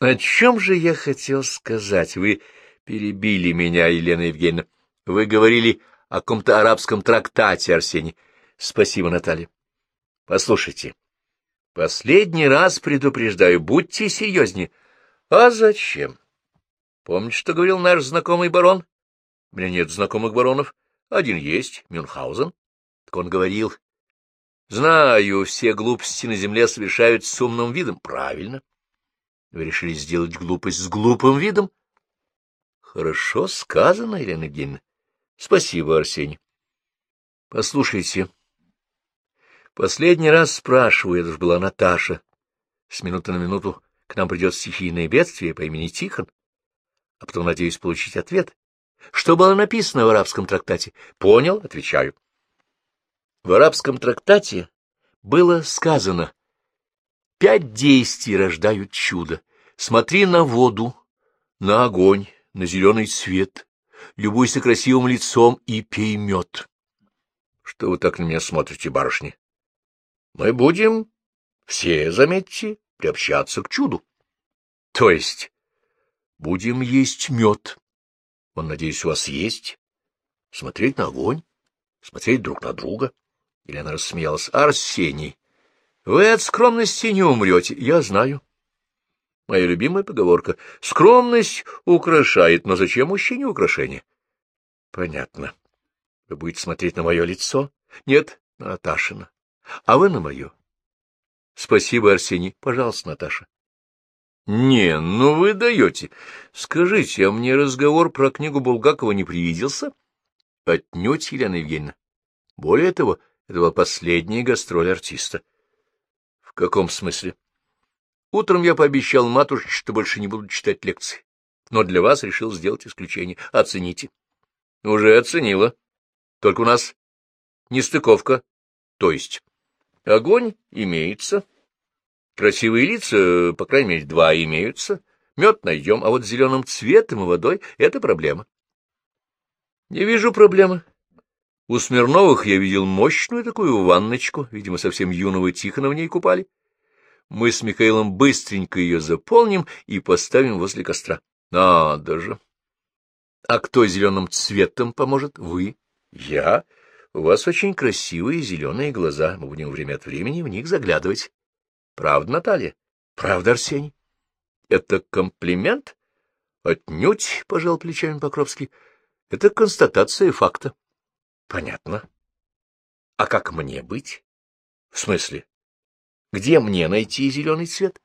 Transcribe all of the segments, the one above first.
О чем же я хотел сказать? Вы перебили меня, Елена Евгеньевна. Вы говорили о каком-то арабском трактате, Арсений. Спасибо, Наталья. Послушайте, последний раз предупреждаю, будьте серьезнее. А зачем? Помните, что говорил наш знакомый барон? У меня нет знакомых баронов. Один есть, Мюнхгаузен. Так он говорил. Знаю, все глупости на земле совершают с умным видом. Правильно. Вы решили сделать глупость с глупым видом? Хорошо сказано, Елена Евгеньевна. Спасибо, Арсений. Послушайте, последний раз спрашиваю, это же была Наташа. С минуты на минуту к нам придет стихийное бедствие по имени Тихон, а потом надеюсь получить ответ. Что было написано в арабском трактате? Понял, отвечаю. В арабском трактате было сказано Пять действий рождают чудо. Смотри на воду, на огонь, на зеленый цвет, любуйся красивым лицом и пей мед. Что вы так на меня смотрите, барышни? Мы будем все, заметьте, приобщаться к чуду. То есть будем есть мед. Он, надеюсь, у вас есть. Смотреть на огонь, смотреть друг на друга. Елена рассмеялась. Арсений, вы от скромности не умрете, я знаю. Моя любимая поговорка. Скромность украшает, но зачем мужчине украшение? Понятно. Вы будете смотреть на мое лицо? Нет, на Наташина. А вы на мое? Спасибо, Арсений. Пожалуйста, Наташа. Не, ну вы даете. Скажите, а мне разговор про книгу Булгакова не привиделся? Отнюдь, Елена Евгеньевна. Более того, это была последняя гастроль артиста каком смысле? Утром я пообещал матушке, что больше не буду читать лекции, но для вас решил сделать исключение. Оцените. Уже оценила. Только у нас нестыковка. То есть огонь имеется, красивые лица, по крайней мере, два имеются, мед найдем, а вот зеленым цветом и водой — это проблема. Не вижу проблемы. У Смирновых я видел мощную такую ванночку, видимо, совсем юного Тихона в ней купали. Мы с Михаилом быстренько ее заполним и поставим возле костра. Надо же! А кто зеленым цветом поможет? Вы? Я? У вас очень красивые зеленые глаза. Мы будем время от времени в них заглядывать. Правда, Наталья? Правда, Арсений? Это комплимент? Отнюдь, — пожал плечами Покровский. Это констатация факта. Понятно. А как мне быть? В смысле? Где мне найти зеленый цвет?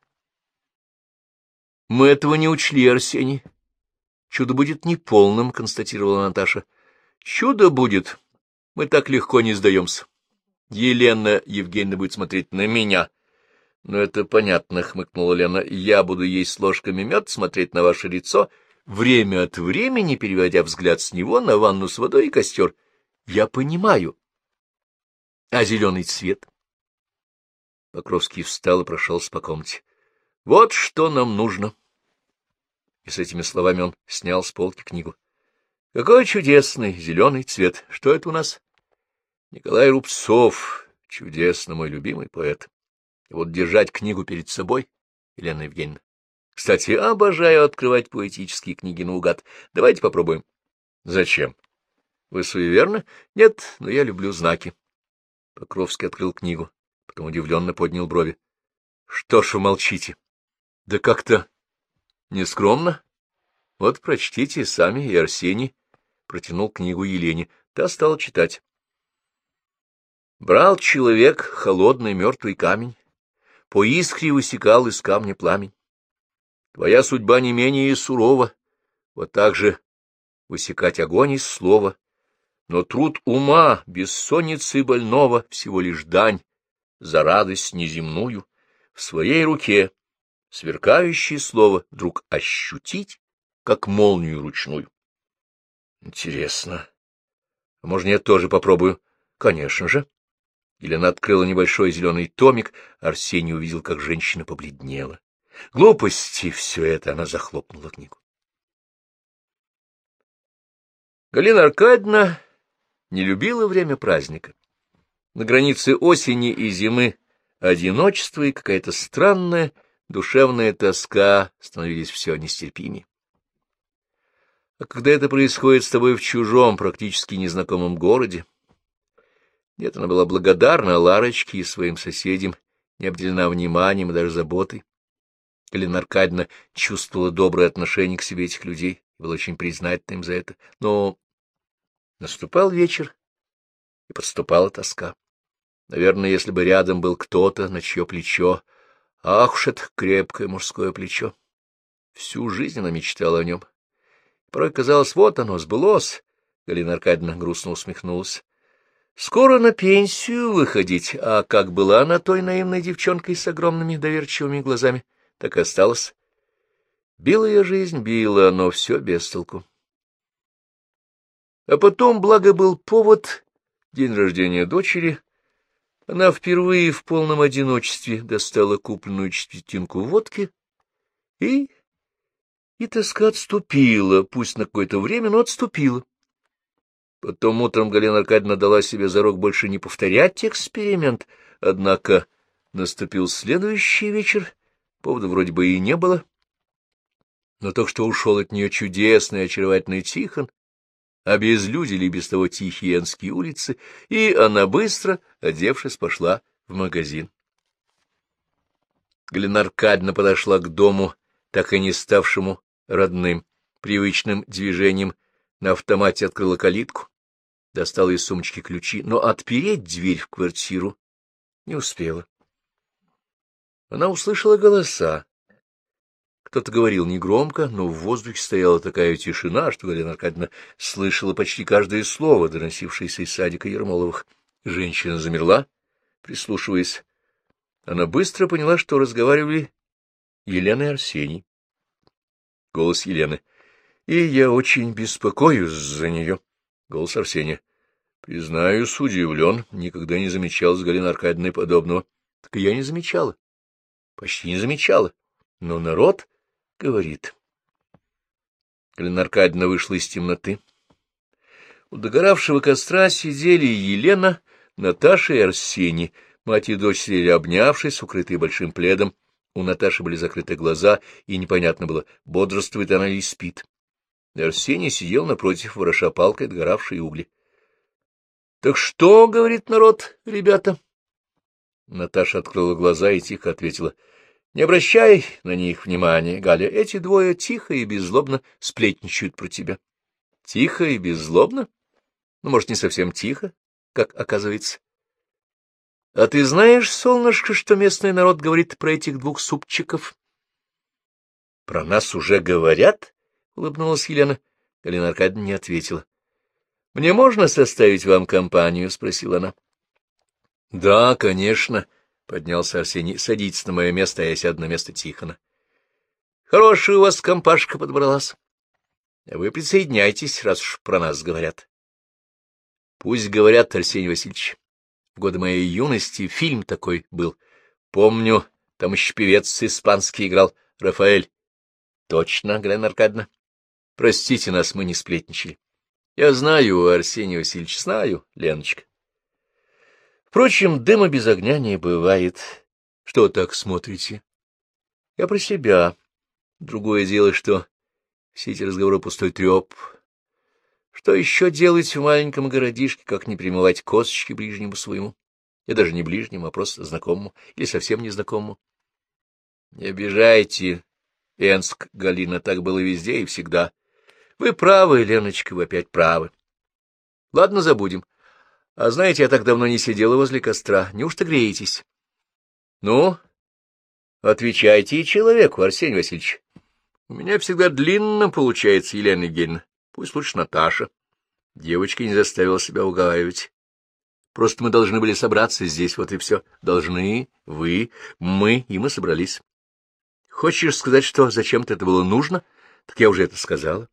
Мы этого не учли, Арсений. Чудо будет неполным, констатировала Наташа. Чудо будет. Мы так легко не сдаемся. Елена Евгеньевна будет смотреть на меня. Ну, это понятно, хмыкнула Лена. Я буду есть ложками мед, смотреть на ваше лицо, время от времени переводя взгляд с него на ванну с водой и костер. Я понимаю. А зеленый цвет? Покровский встал и прошелся по комнате. Вот что нам нужно. И с этими словами он снял с полки книгу. Какой чудесный зеленый цвет. Что это у нас? Николай Рубцов, чудесный мой любимый поэт. И вот держать книгу перед собой, Елена Евгеньевна. Кстати, обожаю открывать поэтические книги наугад. Давайте попробуем. Зачем? Вы суеверны? Нет, но я люблю знаки. Покровский открыл книгу, потом удивленно поднял брови. Что ж вы молчите? Да как-то нескромно. Вот прочтите сами, и Арсений протянул книгу Елене. Та стала читать. Брал человек холодный мертвый камень, по искре высекал из камня пламень. Твоя судьба не менее сурова, вот так же высекать огонь из слова, но труд ума, бессонницы больного, всего лишь дань за радость неземную, в своей руке сверкающее слово вдруг ощутить, как молнию ручную. Интересно. А можно я тоже попробую? Конечно же. Елена открыла небольшой зеленый томик, Арсений увидел, как женщина побледнела. Глупости все это, она захлопнула книгу. Галина Аркадьевна не любила время праздника. На границе осени и зимы одиночество и какая-то странная, душевная тоска становились все нестерпимее. А когда это происходит с тобой в чужом, практически незнакомом городе, нет, она была благодарна Ларочке и своим соседям, не обделена вниманием и даже заботой. Галина Аркадьевна чувствовала доброе отношение к себе этих людей и была очень признательна им за это. Но наступал вечер, и подступала тоска. Наверное, если бы рядом был кто-то, на чье плечо... Ах уж это крепкое мужское плечо! Всю жизнь она мечтала о нем. Порой казалось, вот оно, сбылось. Галина Аркадьевна грустно усмехнулась. Скоро на пенсию выходить, а как была она той наивной девчонкой с огромными доверчивыми глазами, так и осталась. Била ее жизнь, била, но все без толку. А потом, благо, был повод, день рождения дочери, она впервые в полном одиночестве достала купленную четвертинку водки и... И тоска отступила, пусть на какое-то время, но отступила. Потом утром Галина Аркадьевна дала себе зарок больше не повторять эксперимент, однако наступил следующий вечер, повода вроде бы и не было. Но только что ушел от нее чудесный, очаровательный Тихон, обезлюдили без того тихие Энские улицы, и она быстро, одевшись, пошла в магазин. Галина подошла к дому, так и не ставшему родным, привычным движением на автомате открыла калитку достала из сумочки ключи, но отпереть дверь в квартиру не успела. Она услышала голоса. Кто-то говорил негромко, но в воздухе стояла такая тишина, что Галина Аркадьевна слышала почти каждое слово, доносившееся из садика Ермоловых. Женщина замерла, прислушиваясь. Она быстро поняла, что разговаривали Елена и Арсений. Голос Елены. — И я очень беспокоюсь за нее. Голос Арсения. Признаюсь, удивлен, никогда не замечал с Галиной Аркадьевной подобного. Так я не замечала. Почти не замечала. Но народ говорит. Галина Аркадьевна вышла из темноты. У догоравшего костра сидели Елена, Наташа и Арсений. Мать и дочь сидели обнявшись, укрытые большим пледом. У Наташи были закрыты глаза, и непонятно было, бодрствует она или спит. Арсений сидел напротив, вороша палкой догоравшие угли. — Так что, — говорит народ, — ребята? Наташа открыла глаза и тихо ответила. — Не обращай на них внимания, Галя. Эти двое тихо и беззлобно сплетничают про тебя. — Тихо и беззлобно? Ну, может, не совсем тихо, как оказывается. — А ты знаешь, солнышко, что местный народ говорит про этих двух супчиков? — Про нас уже говорят? —— улыбнулась Елена. Галина Аркадьевна не ответила. — Мне можно составить вам компанию? — спросила она. — Да, конечно, — поднялся Арсений. — Садитесь на мое место, а я сяду на место Тихона. — Хорошая у вас компашка подобралась. Вы присоединяйтесь, раз уж про нас говорят. — Пусть говорят, Арсений Васильевич. В годы моей юности фильм такой был. Помню, там еще певец испанский играл, Рафаэль. — Точно, Галина Аркадьевна. Простите нас, мы не сплетничали. Я знаю, Арсений Васильевич, знаю, Леночка. Впрочем, дыма без огня не бывает. Что так смотрите? Я про себя. Другое дело, что все эти разговоры пустой треп. Что еще делать в маленьком городишке, как не примывать косточки ближнему своему? И даже не ближнему, а просто знакомому или совсем незнакомому. Не обижайте, Энск, Галина, так было везде и всегда. Вы правы, Леночка, вы опять правы. Ладно, забудем. А знаете, я так давно не сидела возле костра. Неужто греетесь? Ну, отвечайте человеку, Арсений Васильевич. У меня всегда длинно получается, Елена Евгеньевна. Пусть лучше Наташа. Девочка не заставила себя уговаривать. Просто мы должны были собраться здесь, вот и все. Должны, вы, мы, и мы собрались. Хочешь сказать, что зачем-то это было нужно? Так я уже это сказала.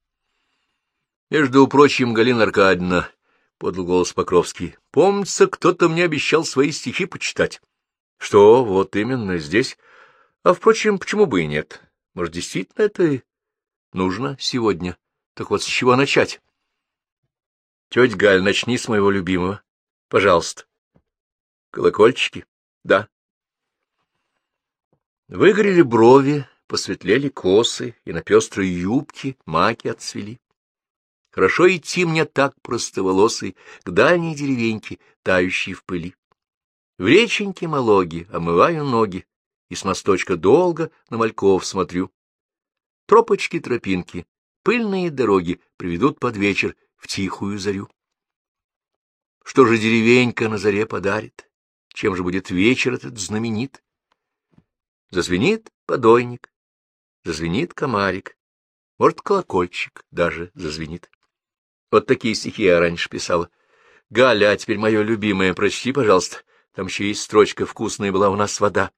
Между прочим, Галина Аркадьевна, — подал голос Покровский, — помнится, кто-то мне обещал свои стихи почитать. Что, вот именно здесь? А, впрочем, почему бы и нет? Может, действительно это нужно сегодня? Так вот, с чего начать? Тетя Галь, начни с моего любимого. Пожалуйста. Колокольчики? Да. Выгорели брови, посветлели косы, и на пестрые юбки маки отцвели. Хорошо идти мне так простоволосый к дальней деревеньке, тающей в пыли. В реченьке Малоги омываю ноги, и с мосточка долго на мальков смотрю. Тропочки-тропинки, пыльные дороги приведут под вечер в тихую зарю. Что же деревенька на заре подарит? Чем же будет вечер этот знаменит? Зазвенит подойник, зазвенит комарик, может, колокольчик даже зазвенит. Вот такие стихи я раньше писала. Галя, а теперь мое любимое, прочти, пожалуйста. Там еще есть строчка «Вкусная была у нас вода».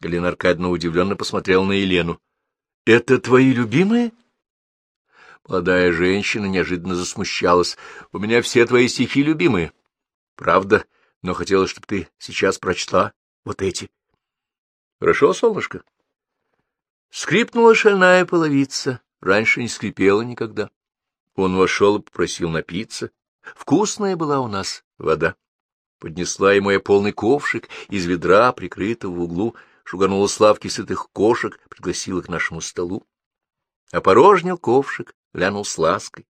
Галина Аркадьевна удивленно посмотрела на Елену. — Это твои любимые? Молодая женщина неожиданно засмущалась. — У меня все твои стихи любимые. — Правда, но хотелось, чтобы ты сейчас прочла вот эти. — Хорошо, солнышко. Скрипнула шальная половица, раньше не скрипела никогда. Он вошел и попросил напиться. Вкусная была у нас вода. Поднесла ему я полный ковшик из ведра, прикрытого в углу, шуганула славки сытых кошек, пригласила к нашему столу. Опорожнил ковшик, глянул с лаской.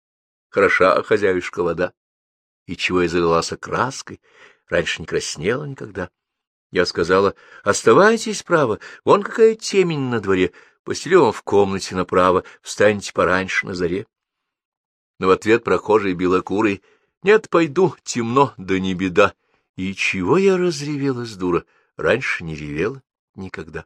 Хороша хозяюшка вода. И чего я залилась краской, раньше не краснела никогда. Я сказала, оставайтесь, право, вон какая темень на дворе, постелю вам в комнате направо, встаньте пораньше на заре. Но в ответ прохожий белокурый, нет, пойду, темно, да не беда. И чего я разревелась, дура, раньше не ревела никогда.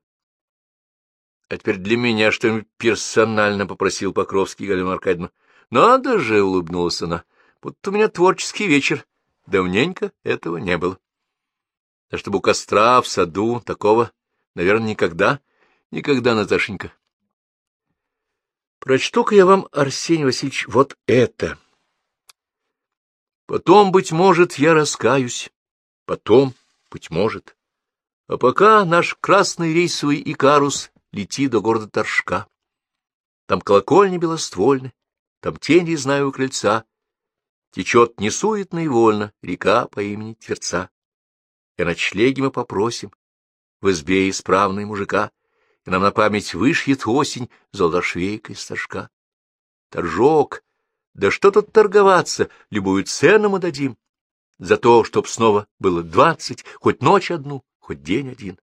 А теперь для меня что-нибудь персонально попросил Покровский Галина Аркадьевна. Надо же, — улыбнулась она, — вот у меня творческий вечер. Давненько этого не было. А чтобы у костра в саду такого, наверное, никогда, никогда, Наташенька. Прочту-ка я вам, Арсений Васильевич, вот это. Потом, быть может, я раскаюсь. Потом, быть может. А пока наш красный рейсовый Икарус летит до города Торжка. Там колокольни белоствольны, там тени, знаю, у крыльца. Течет несуетно и вольно река по имени Тверца и ночлеги мы попросим в избе исправной мужика, и нам на память вышьет осень золотошвейкой стажка. Торжок, да что тут торговаться, любую цену мы дадим, за то, чтоб снова было двадцать, хоть ночь одну, хоть день один.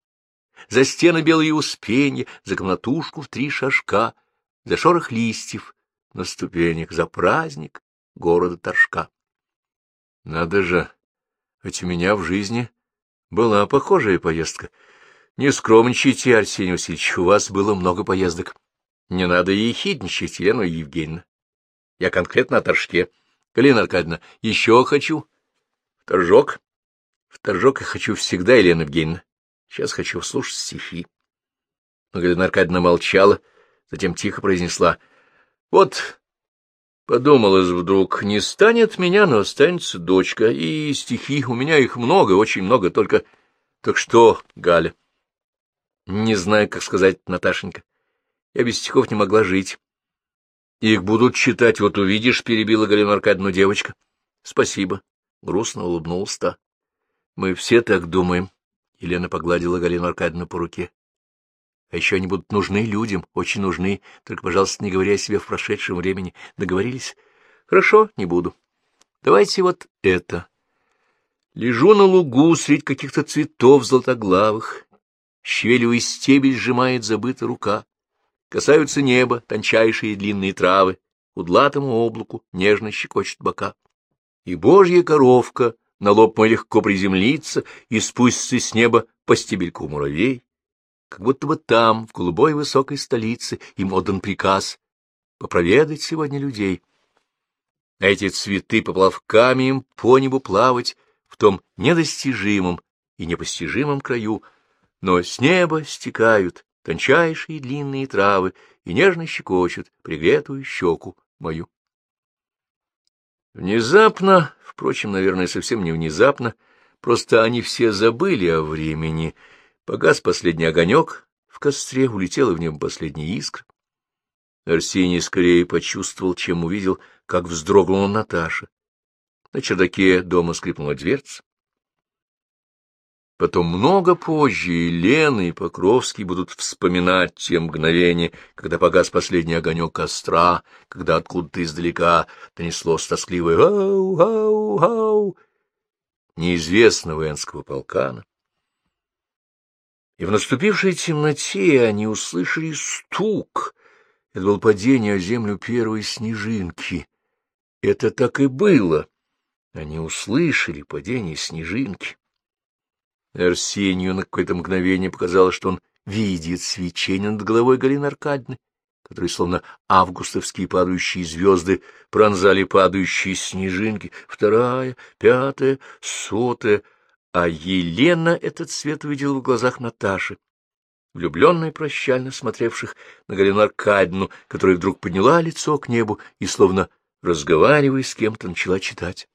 За стены белые успенья, за комнатушку в три шажка, за шорох листьев на ступенях, за праздник города Торжка. Надо же, ведь у меня в жизни была похожая поездка. Не скромничайте, Арсений Васильевич, у вас было много поездок. Не надо ехидничать, Елена Евгеньевна. Я конкретно о Торжке. Галина Аркадьевна, еще хочу. В Торжок? В Торжок я хочу всегда, Елена Евгеньевна. Сейчас хочу слушать стихи. Но Галина Аркадьевна молчала, затем тихо произнесла. Вот Подумалось вдруг, не станет меня, но останется дочка, и стихи, у меня их много, очень много, только... Так что, Галя? Не знаю, как сказать, Наташенька. Я без стихов не могла жить. Их будут читать, вот увидишь, — перебила Галина Аркадьевна девочка. Спасибо. Грустно улыбнулся та. Мы все так думаем. Елена погладила Галину Аркадьевну по руке. А еще они будут нужны людям, очень нужны. Только, пожалуйста, не говори о себе в прошедшем времени. Договорились? Хорошо, не буду. Давайте вот это. Лежу на лугу средь каких-то цветов золотоглавых. Щавелевый стебель сжимает забыта рука. Касаются неба тончайшие длинные травы. Удлатому облаку нежно щекочет бока. И божья коровка на лоб мой легко приземлится и спустится с неба по стебельку муравей как будто бы там, в голубой высокой столице, им отдан приказ попроведать сегодня людей. Эти цветы поплавками им по небу плавать в том недостижимом и непостижимом краю, но с неба стекают тончайшие длинные травы и нежно щекочут пригретую щеку мою. Внезапно, впрочем, наверное, совсем не внезапно, просто они все забыли о времени — Погас последний огонек в костре, улетела в нем последняя искра. Арсений скорее почувствовал, чем увидел, как вздрогнула Наташа. На чердаке дома скрипнула дверца. Потом много позже и Лена, и Покровский будут вспоминать те мгновения, когда погас последний огонек костра, когда откуда-то издалека донеслось тоскливое «Ау-ау-ау» неизвестного энского полкана. И в наступившей темноте они услышали стук. Это было падение о землю первой снежинки. Это так и было. Они услышали падение снежинки. Арсению на какое-то мгновение показалось, что он видит свечение над головой Галины Аркадьевны, которые, словно августовские падающие звезды, пронзали падающие снежинки, вторая, пятая, сотая, а Елена этот цвет увидела в глазах Наташи, влюбленной прощально смотревших на Галину Аркадьевну, которая вдруг подняла лицо к небу и, словно разговаривая с кем-то, начала читать.